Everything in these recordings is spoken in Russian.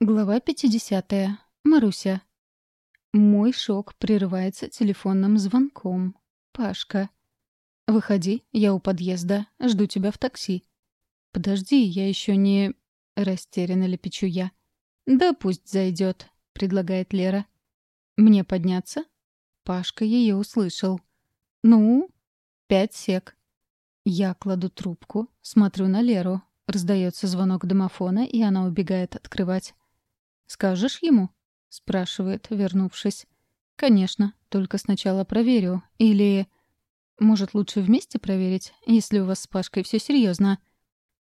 Глава 50. Маруся. Мой шок прерывается телефонным звонком. Пашка. «Выходи, я у подъезда. Жду тебя в такси». «Подожди, я еще не...» — растерянно лепечу я. «Да пусть зайдет», — предлагает Лера. «Мне подняться?» Пашка ее услышал. «Ну?» «Пять сек». Я кладу трубку, смотрю на Леру. Раздается звонок домофона, и она убегает открывать. Скажешь ему?» — спрашивает, вернувшись. «Конечно, только сначала проверю. Или... Может, лучше вместе проверить, если у вас с Пашкой все серьезно?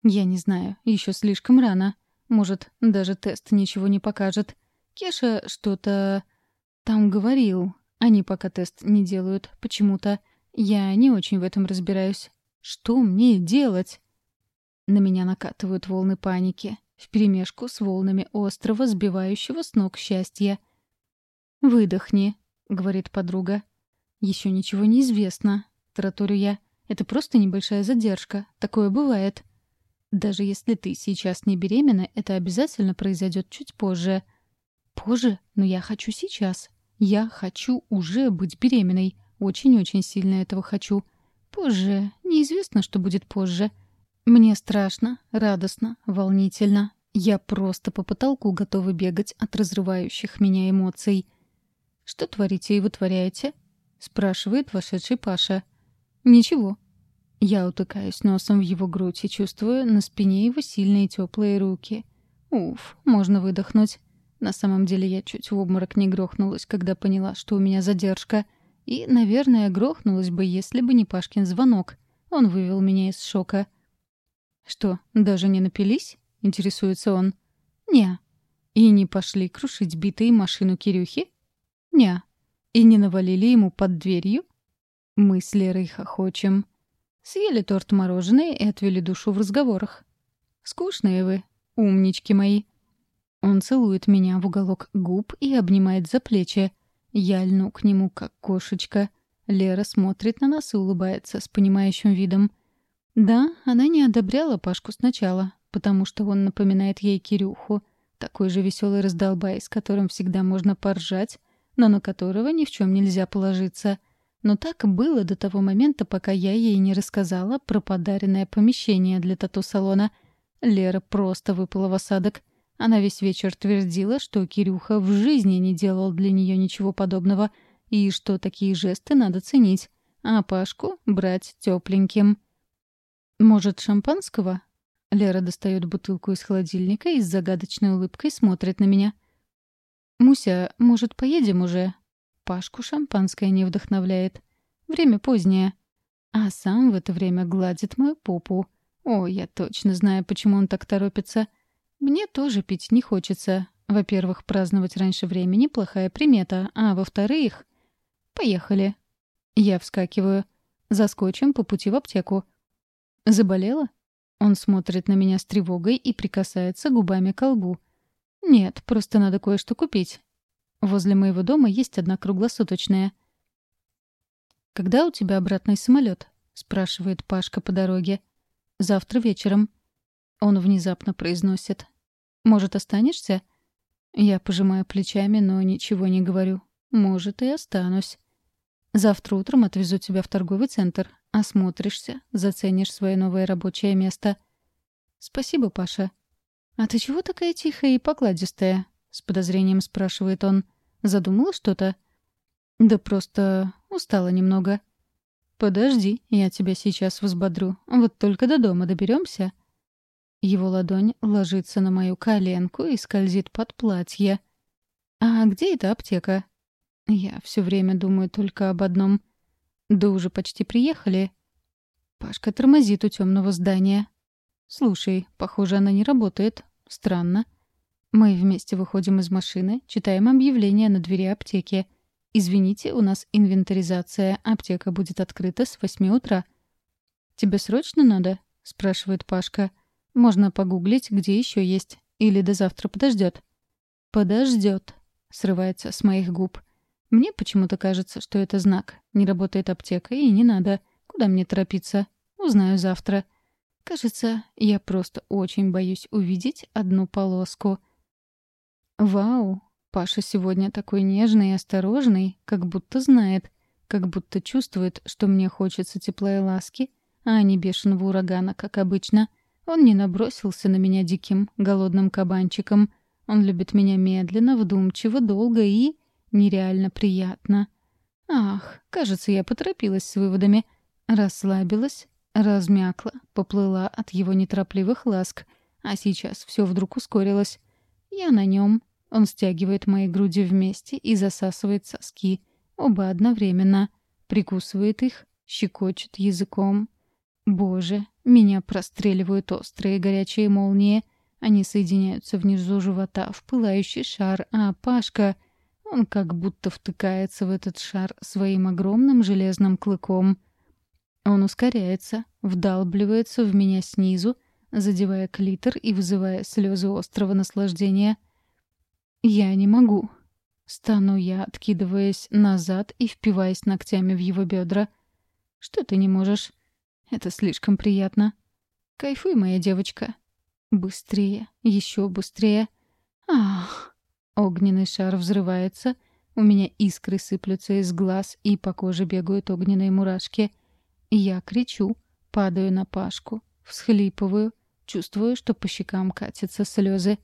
«Я не знаю, еще слишком рано. Может, даже тест ничего не покажет. Кеша что-то... там говорил. Они пока тест не делают, почему-то. Я не очень в этом разбираюсь. Что мне делать?» На меня накатывают волны паники. вперемешку с волнами острова, сбивающего с ног счастья. «Выдохни», — говорит подруга. «Еще ничего не известно», — тараторю я. «Это просто небольшая задержка. Такое бывает». «Даже если ты сейчас не беременна, это обязательно произойдет чуть позже». «Позже? Но я хочу сейчас. Я хочу уже быть беременной. Очень-очень сильно этого хочу. Позже. Неизвестно, что будет позже. Мне страшно, радостно, волнительно. Я просто по потолку готова бегать от разрывающих меня эмоций. «Что творите и вытворяете?» — спрашивает вошедший Паша. «Ничего». Я утыкаюсь носом в его грудь и чувствую на спине его сильные теплые руки. Уф, можно выдохнуть. На самом деле я чуть в обморок не грохнулась, когда поняла, что у меня задержка. И, наверное, грохнулась бы, если бы не Пашкин звонок. Он вывел меня из шока. «Что, даже не напились?» — интересуется он. «Не». «И не пошли крушить битые машину Кирюхи?» «Не». «И не навалили ему под дверью?» Мы с Лерой хохочем. Съели торт-мороженое и отвели душу в разговорах. «Скучные вы, умнички мои». Он целует меня в уголок губ и обнимает за плечи. Я льну к нему, как кошечка. Лера смотрит на нас и улыбается с понимающим видом. Да, она не одобряла Пашку сначала, потому что он напоминает ей Кирюху, такой же веселый раздолбай, с которым всегда можно поржать, но на которого ни в чем нельзя положиться. Но так было до того момента, пока я ей не рассказала про подаренное помещение для тату-салона. Лера просто выпала в осадок. Она весь вечер твердила, что Кирюха в жизни не делал для нее ничего подобного, и что такие жесты надо ценить, а Пашку брать тепленьким. «Может, шампанского?» Лера достает бутылку из холодильника и с загадочной улыбкой смотрит на меня. «Муся, может, поедем уже?» Пашку шампанское не вдохновляет. Время позднее. А сам в это время гладит мою попу. О, я точно знаю, почему он так торопится. Мне тоже пить не хочется. Во-первых, праздновать раньше времени — плохая примета, а во-вторых... Поехали. Я вскакиваю. Заскочим по пути в аптеку. «Заболела?» Он смотрит на меня с тревогой и прикасается губами к лбу. «Нет, просто надо кое-что купить. Возле моего дома есть одна круглосуточная». «Когда у тебя обратный самолет?» — спрашивает Пашка по дороге. «Завтра вечером». Он внезапно произносит. «Может, останешься?» Я пожимаю плечами, но ничего не говорю. «Может, и останусь. Завтра утром отвезу тебя в торговый центр. «Осмотришься, заценишь свое новое рабочее место». «Спасибо, Паша». «А ты чего такая тихая и покладистая?» — с подозрением спрашивает он. «Задумала что-то?» «Да просто устала немного». «Подожди, я тебя сейчас взбодрю. Вот только до дома доберемся. Его ладонь ложится на мою коленку и скользит под платье. «А где эта аптека?» Я все время думаю только об одном. Да уже почти приехали». Пашка тормозит у темного здания. «Слушай, похоже, она не работает. Странно». Мы вместе выходим из машины, читаем объявление на двери аптеки. «Извините, у нас инвентаризация. Аптека будет открыта с восьми утра». «Тебе срочно надо?» — спрашивает Пашка. «Можно погуглить, где еще есть. Или до завтра подождет». «Подождет», — срывается с моих губ. Мне почему-то кажется, что это знак. Не работает аптека, и не надо. Куда мне торопиться? Узнаю завтра. Кажется, я просто очень боюсь увидеть одну полоску. Вау! Паша сегодня такой нежный и осторожный, как будто знает, как будто чувствует, что мне хочется тепла и ласки, а не бешеного урагана, как обычно. Он не набросился на меня диким, голодным кабанчиком. Он любит меня медленно, вдумчиво, долго и нереально приятно. Ах, кажется, я поторопилась с выводами. Расслабилась, размякла, поплыла от его неторопливых ласк. А сейчас все вдруг ускорилось. Я на нем. Он стягивает мои груди вместе и засасывает соски. Оба одновременно. Прикусывает их, щекочет языком. Боже, меня простреливают острые горячие молнии. Они соединяются внизу живота в пылающий шар, а Пашка — он как будто втыкается в этот шар своим огромным железным клыком. Он ускоряется, вдалбливается в меня снизу, задевая клитор и вызывая слезы острого наслаждения. «Я не могу». Стану я, откидываясь назад и впиваясь ногтями в его бедра. «Что ты не можешь?» «Это слишком приятно». «Кайфуй, моя девочка». «Быстрее, еще быстрее». «Ах!» огненный шар взрывается, у меня искры сыплются из глаз, и по коже бегают огненные мурашки. Я кричу, падаю на пашку, всхлипываю, чувствую, что по щекам катятся слезы.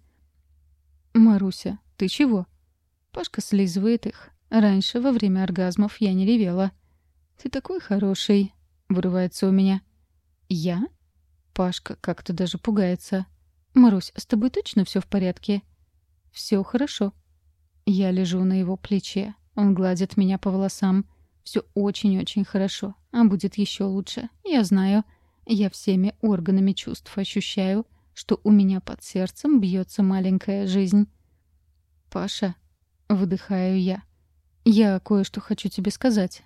«Маруся, ты чего?» Пашка слизывает их. Раньше, во время оргазмов, я не ревела. «Ты такой хороший», — вырывается у меня. «Я?» Пашка как-то даже пугается. «Марусь, с тобой точно все в порядке?» Все хорошо». Я лежу на его плече. Он гладит меня по волосам. Все очень-очень хорошо. А будет еще лучше. Я знаю. Я всеми органами чувств ощущаю, что у меня под сердцем бьется маленькая жизнь. «Паша», — выдыхаю я, — «я кое-что хочу тебе сказать.